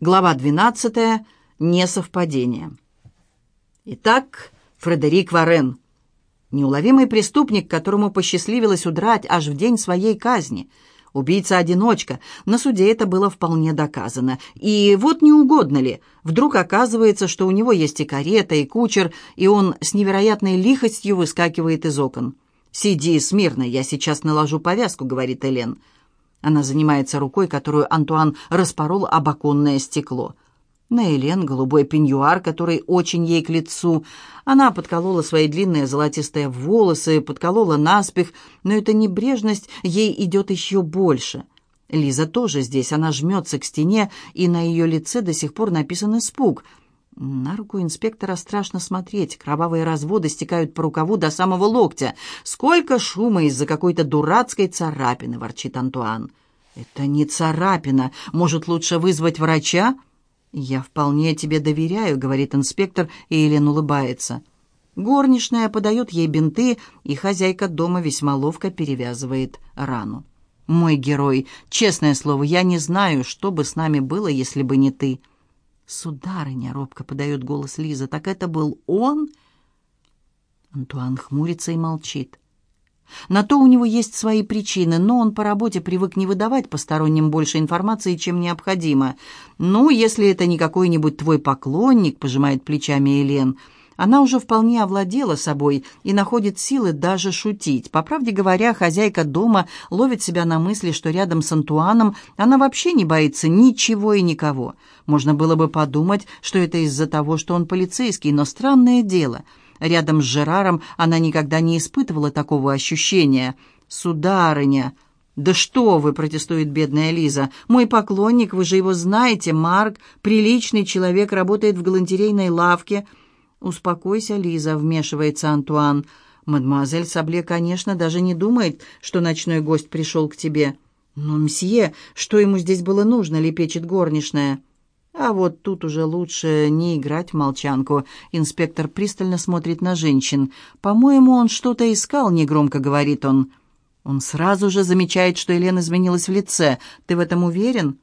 Глава 12. Несовпадение. Итак, Фредерик Варен. Неуловимый преступник, которому посчастливилось удрать аж в день своей казни. Убийца-одиночка. На суде это было вполне доказано. И вот не угодно ли, вдруг оказывается, что у него есть и карета, и кучер, и он с невероятной лихостью выскакивает из окон. «Сиди смирно, я сейчас наложу повязку», — говорит Элен. Она занимается рукой, которую Антуан распорол об оконное стекло. На Элен голубой пеньюар, который очень ей к лицу. Она подколола свои длинные золотистые волосы, подколола наспех, но эта небрежность ей идет еще больше. Лиза тоже здесь, она жмется к стене, и на ее лице до сих пор написан испуг — на руку инспектора страшно смотреть. Кровавые разводы стекают по рукаву до самого локтя. Сколько шума из-за какой-то дурацкой царапины, ворчит Антуан. Это не царапина. Может, лучше вызвать врача? Я вполне тебе доверяю, говорит инспектор, и Елена улыбается. Горничная подает ей бинты, и хозяйка дома весьма ловко перевязывает рану. «Мой герой, честное слово, я не знаю, что бы с нами было, если бы не ты». «Сударыня!» — робко подает голос Лиза. «Так это был он?» Антуан хмурится и молчит. На то у него есть свои причины, но он по работе привык не выдавать посторонним больше информации, чем необходимо. «Ну, если это не какой-нибудь твой поклонник», — пожимает плечами Елен, — она уже вполне овладела собой и находит силы даже шутить. По правде говоря, хозяйка дома ловит себя на мысли, что рядом с Антуаном она вообще не боится ничего и никого. Можно было бы подумать, что это из-за того, что он полицейский, но странное дело. Рядом с Жераром она никогда не испытывала такого ощущения. «Сударыня!» «Да что вы!» — протестует бедная Лиза. «Мой поклонник, вы же его знаете, Марк, приличный человек, работает в галантерейной лавке». «Успокойся, Лиза», — вмешивается Антуан. «Мадемуазель Сабле, конечно, даже не думает, что ночной гость пришел к тебе». «Но, мсье, что ему здесь было нужно?» — лепечет горничная. А вот тут уже лучше не играть в молчанку. Инспектор пристально смотрит на женщин. «По-моему, он что-то искал», — негромко говорит он. Он сразу же замечает, что Елена изменилась в лице. «Ты в этом уверен?»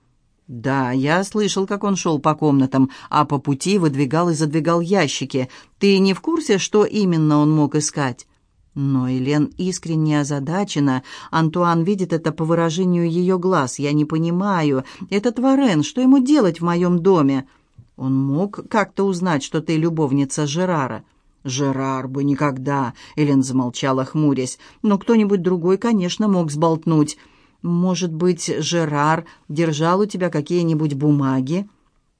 «Да, я слышал, как он шел по комнатам, а по пути выдвигал и задвигал ящики. Ты не в курсе, что именно он мог искать?» Но Елен искренне озадачена. Антуан видит это по выражению ее глаз. «Я не понимаю. Этот Варен, что ему делать в моем доме?» «Он мог как-то узнать, что ты любовница Жерара?» «Жерар бы никогда!» — Элен замолчала, хмурясь. «Но кто-нибудь другой, конечно, мог сболтнуть». «Может быть, Жерар держал у тебя какие-нибудь бумаги?»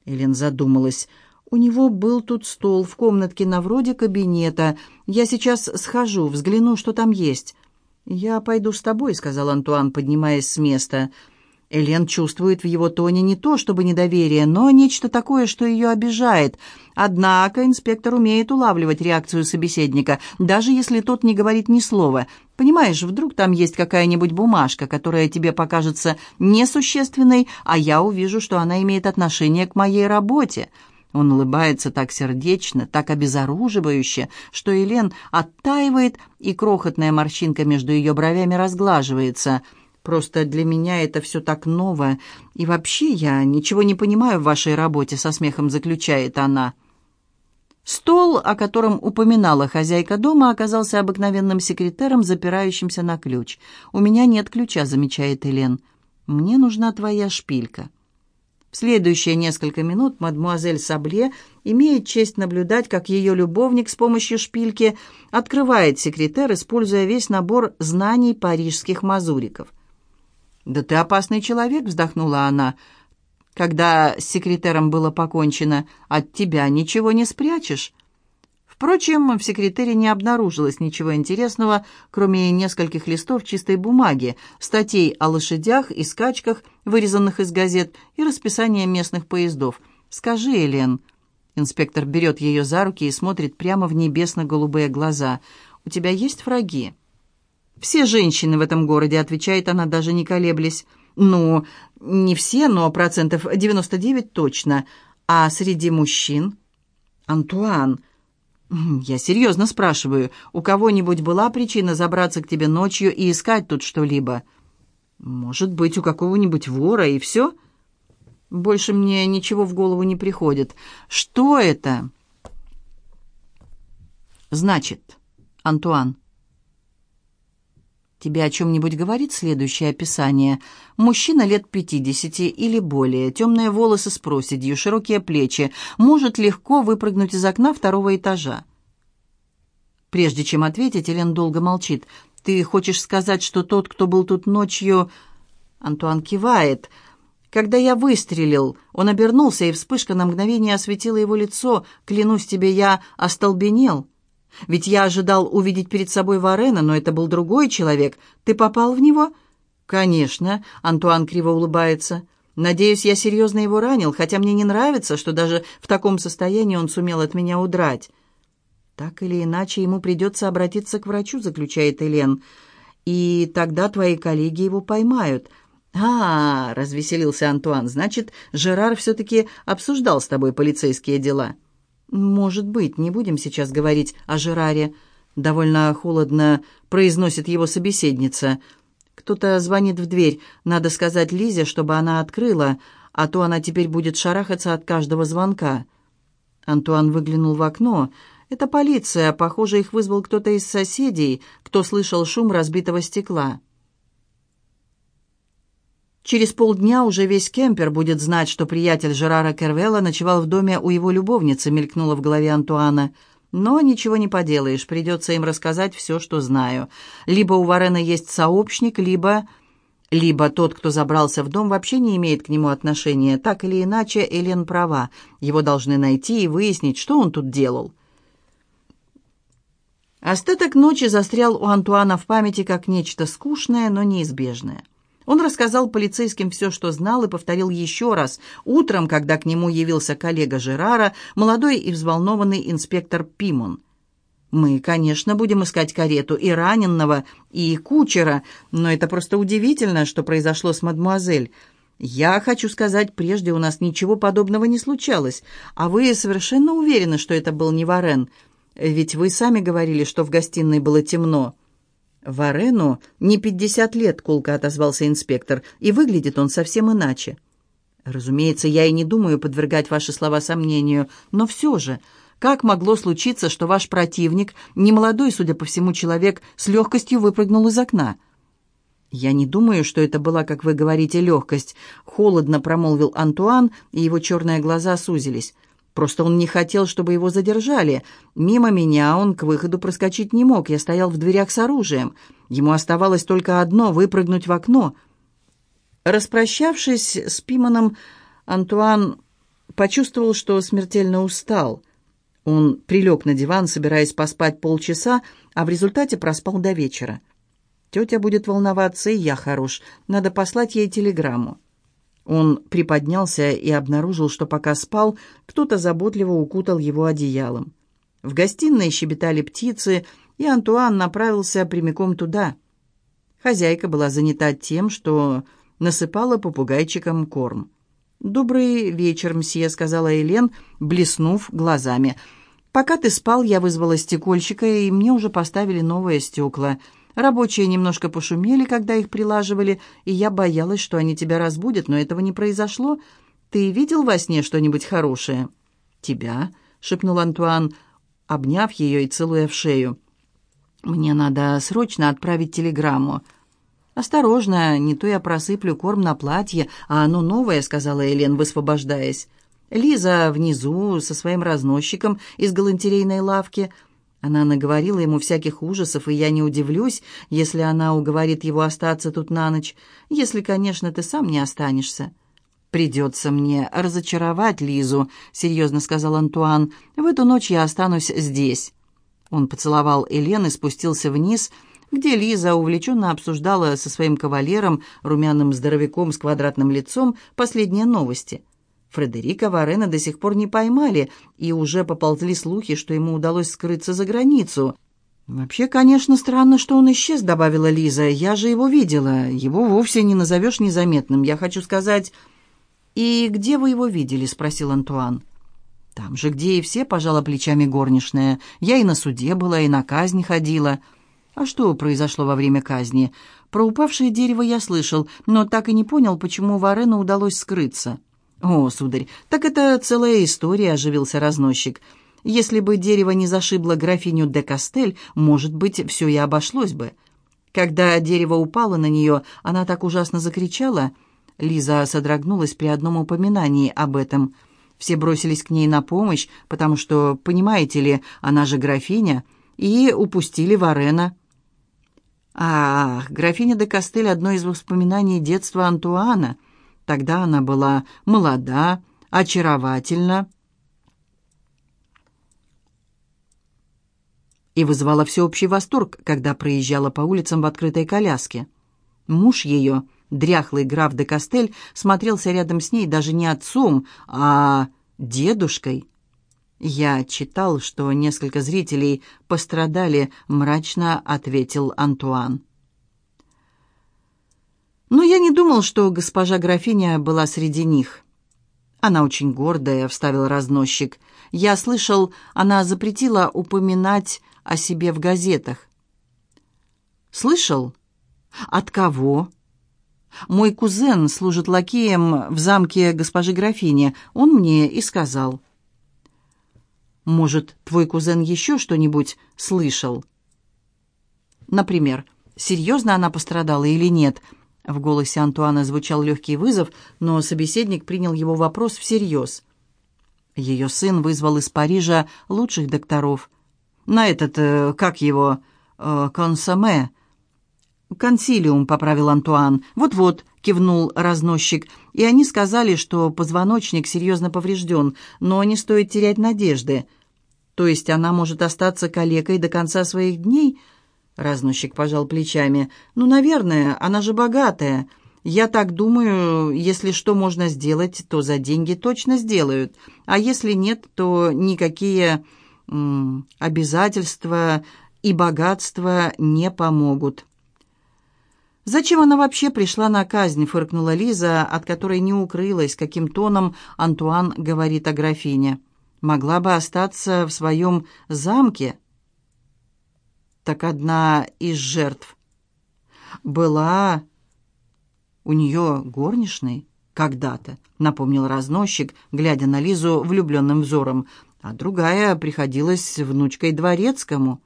Элен задумалась. «У него был тут стол в комнатке на вроде кабинета. Я сейчас схожу, взгляну, что там есть». «Я пойду с тобой», — сказал Антуан, поднимаясь с места. Элен чувствует в его тоне не то чтобы недоверие, но нечто такое, что ее обижает. Однако инспектор умеет улавливать реакцию собеседника, даже если тот не говорит ни слова. Понимаешь, вдруг там есть какая-нибудь бумажка, которая тебе покажется несущественной, а я увижу, что она имеет отношение к моей работе. Он улыбается так сердечно, так обезоруживающе, что Елен оттаивает, и крохотная морщинка между ее бровями разглаживается – Просто для меня это все так ново. И вообще я ничего не понимаю в вашей работе», — со смехом заключает она. Стол, о котором упоминала хозяйка дома, оказался обыкновенным секретером, запирающимся на ключ. «У меня нет ключа», — замечает Элен. «Мне нужна твоя шпилька». В следующие несколько минут мадмуазель Сабле имеет честь наблюдать, как ее любовник с помощью шпильки открывает секретер, используя весь набор знаний парижских мазуриков — «Да ты опасный человек», — вздохнула она. «Когда с секретером было покончено, от тебя ничего не спрячешь». Впрочем, в секретере не обнаружилось ничего интересного, кроме нескольких листов чистой бумаги, статей о лошадях и скачках, вырезанных из газет, и расписания местных поездов. «Скажи, Элен...» Инспектор берет ее за руки и смотрит прямо в небесно-голубые глаза. «У тебя есть враги?» «Все женщины в этом городе», — отвечает она, даже не колеблясь. «Ну, не все, но процентов 99 точно. А среди мужчин?» «Антуан», «Я серьезно спрашиваю, у кого-нибудь была причина забраться к тебе ночью и искать тут что-либо?» «Может быть, у какого-нибудь вора, и все?» Больше мне ничего в голову не приходит. Что это?» «Значит, Антуан, тебе о чем-нибудь говорит следующее описание? Мужчина лет пятидесяти или более, темные волосы с проседью, широкие плечи, может легко выпрыгнуть из окна второго этажа». Прежде чем ответить, Элен долго молчит. «Ты хочешь сказать, что тот, кто был тут ночью...» Антуан кивает. «Когда я выстрелил, он обернулся, и вспышка на мгновение осветила его лицо. Клянусь тебе, я остолбенел. Ведь я ожидал увидеть перед собой Варена, но это был другой человек. Ты попал в него?» «Конечно», — Антуан криво улыбается. «Надеюсь, я серьезно его ранил, хотя мне не нравится, что даже в таком состоянии он сумел от меня удрать». «Так или иначе, ему придется обратиться к врачу», — заключает Элен. «И тогда твои коллеги его поймают». «А, — развеселился Антуан, — значит, Жерар все-таки обсуждал с тобой полицейские дела». «Может быть, не будем сейчас говорить о Жераре», — довольно холодно произносит его собеседница. «Кто-то звонит в дверь. Надо сказать Лизе, чтобы она открыла, а то она теперь будет шарахаться от каждого звонка». Антуан выглянул в окно. «Это полиция. Похоже, их вызвал кто-то из соседей, кто слышал шум разбитого стекла». Через полдня уже весь кемпер будет знать, что приятель Жерара Кервелла ночевал в доме у его любовницы, мелькнуло в голове Антуана. Но ничего не поделаешь, придется им рассказать все, что знаю. Либо у Варена есть сообщник, либо... Либо тот, кто забрался в дом, вообще не имеет к нему отношения. Так или иначе, Элен права. Его должны найти и выяснить, что он тут делал. Остаток ночи застрял у Антуана в памяти как нечто скучное, но неизбежное. Он рассказал полицейским все, что знал, и повторил еще раз. Утром, когда к нему явился коллега Жерара, молодой и взволнованный инспектор Пимон. «Мы, конечно, будем искать карету и раненного, и кучера, но это просто удивительно, что произошло с мадмуазель. Я хочу сказать, прежде у нас ничего подобного не случалось, а вы совершенно уверены, что это был не Варен? Ведь вы сами говорили, что в гостиной было темно». «Варену не пятьдесят лет», — колко отозвался инспектор, «и выглядит он совсем иначе». «Разумеется, я и не думаю подвергать ваши слова сомнению, но все же, как могло случиться, что ваш противник, немолодой, судя по всему, человек, с легкостью выпрыгнул из окна?» «Я не думаю, что это была, как вы говорите, легкость», — холодно промолвил Антуан, и его черные глаза сузились. Просто он не хотел, чтобы его задержали. Мимо меня он к выходу проскочить не мог. Я стоял в дверях с оружием. Ему оставалось только одно — выпрыгнуть в окно. Распрощавшись с Пиманом, Антуан почувствовал, что смертельно устал. Он прилег на диван, собираясь поспать полчаса, а в результате проспал до вечера. «Тетя будет волноваться, и я хорош. Надо послать ей телеграмму». Он приподнялся и обнаружил, что пока спал, кто-то заботливо укутал его одеялом. В гостиной щебетали птицы, и Антуан направился прямиком туда. Хозяйка была занята тем, что насыпала попугайчикам корм. «Добрый вечер, мсье», — сказала Элен, блеснув глазами. «Пока ты спал, я вызвала стекольщика, и мне уже поставили новые стекла». Рабочие немножко пошумели, когда их прилаживали, и я боялась, что они тебя разбудят, но этого не произошло. Ты видел во сне что-нибудь хорошее?» «Тебя?» — шепнул Антуан, обняв ее и целуя в шею. «Мне надо срочно отправить телеграмму». «Осторожно, не то я просыплю корм на платье, а оно новое», — сказала Элен, высвобождаясь. Лиза внизу со своим разносчиком из галантерейной лавки — она наговорила ему всяких ужасов, и я не удивлюсь, если она уговорит его остаться тут на ночь, если, конечно, ты сам не останешься. «Придется мне разочаровать Лизу», — серьезно сказал Антуан. «В эту ночь я останусь здесь». Он поцеловал Элен и спустился вниз, где Лиза увлеченно обсуждала со своим кавалером, румяным здоровяком с квадратным лицом, последние новости — Фредерика Варена до сих пор не поймали, и уже поползли слухи, что ему удалось скрыться за границу. «Вообще, конечно, странно, что он исчез», — добавила Лиза. «Я же его видела. Его вовсе не назовешь незаметным. Я хочу сказать...» «И где вы его видели?» — спросил Антуан. «Там же, где и все», — пожала плечами горничная. «Я и на суде была, и на казни ходила». «А что произошло во время казни?» «Про упавшее дерево я слышал, но так и не понял, почему Варену удалось скрыться». «О, сударь, так это целая история», — оживился разносчик. «Если бы дерево не зашибло графиню де Кастель, может быть, все и обошлось бы». Когда дерево упало на нее, она так ужасно закричала. Лиза содрогнулась при одном упоминании об этом. Все бросились к ней на помощь, потому что, понимаете ли, она же графиня, и упустили Варена. Ах, графиня де Кастель — одно из воспоминаний детства Антуана. Тогда она была молода, очаровательна, и вызывала всеобщий восторг, когда проезжала по улицам в открытой коляске. Муж ее, дряхлый граф де Кастель, смотрелся рядом с ней даже не отцом, а дедушкой. «Я читал, что несколько зрителей пострадали», — мрачно ответил Антуан. Но я не думал, что госпожа графиня была среди них. Она очень гордая, — вставил разносчик. Я слышал, она запретила упоминать о себе в газетах. «Слышал? От кого?» «Мой кузен служит лакеем в замке госпожи графини. Он мне и сказал». «Может, твой кузен еще что-нибудь слышал?» «Например, серьезно она пострадала или нет?» В голосе Антуана звучал легкий вызов, но собеседник принял его вопрос всерьез. Ее сын вызвал из Парижа лучших докторов – на этот, э, как его, э, консоме». «Консилиум», — поправил Антуан. «Вот-вот», — кивнул разносчик. «И они сказали, что позвоночник серьезно поврежден, но не стоит терять надежды. То есть она может остаться калекой до конца своих дней?» Разносчик пожал плечами. «Ну, наверное, она же богатая. Я так думаю, если что можно сделать, то за деньги точно сделают. А если нет, то никакие обязательства и богатство не помогут. «Зачем она вообще пришла на казнь?» — фыркнула Лиза, от которой не укрылась, каким тоном Антуан говорит о графине. «Могла бы остаться в своем замке». Так одна из жертв была у нее горничной когда-то, напомнил разносчик, глядя на Лизу влюбленным взором а другая приходилась внучкой дворецкому.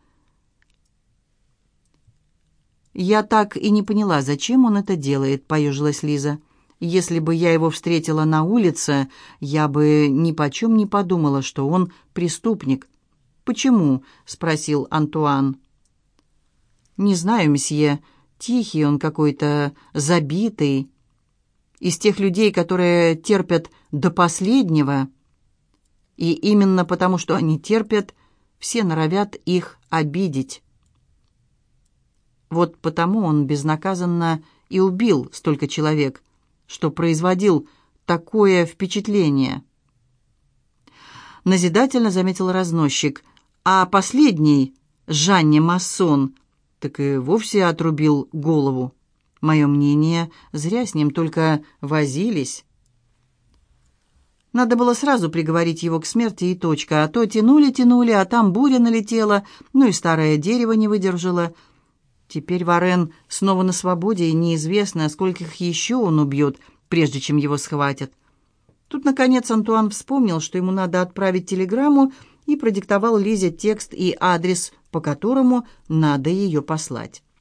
«Я так и не поняла, зачем он это делает», — поежилась Лиза. «Если бы я его встретила на улице, я бы ни почем не подумала, что он преступник». «Почему?» — спросил Антуан. «Не знаю, месье. Тихий он какой-то, забитый. Из тех людей, которые терпят до последнего». И именно потому, что они терпят, все норовят их обидеть. Вот потому он безнаказанно и убил столько человек, что производил такое впечатление. Назидательно заметил разносчик, а последний, Жанне Массон, так и вовсе отрубил голову. Мое мнение, зря с ним только возились. Надо было сразу приговорить его к смерти и точка, а то тянули-тянули, а там буря налетела, ну и старое дерево не выдержало. Теперь Варен снова на свободе, и неизвестно, скольких еще он убьет, прежде чем его схватят. Тут, наконец, Антуан вспомнил, что ему надо отправить телеграмму, и продиктовал Лизе текст и адрес, по которому надо ее послать.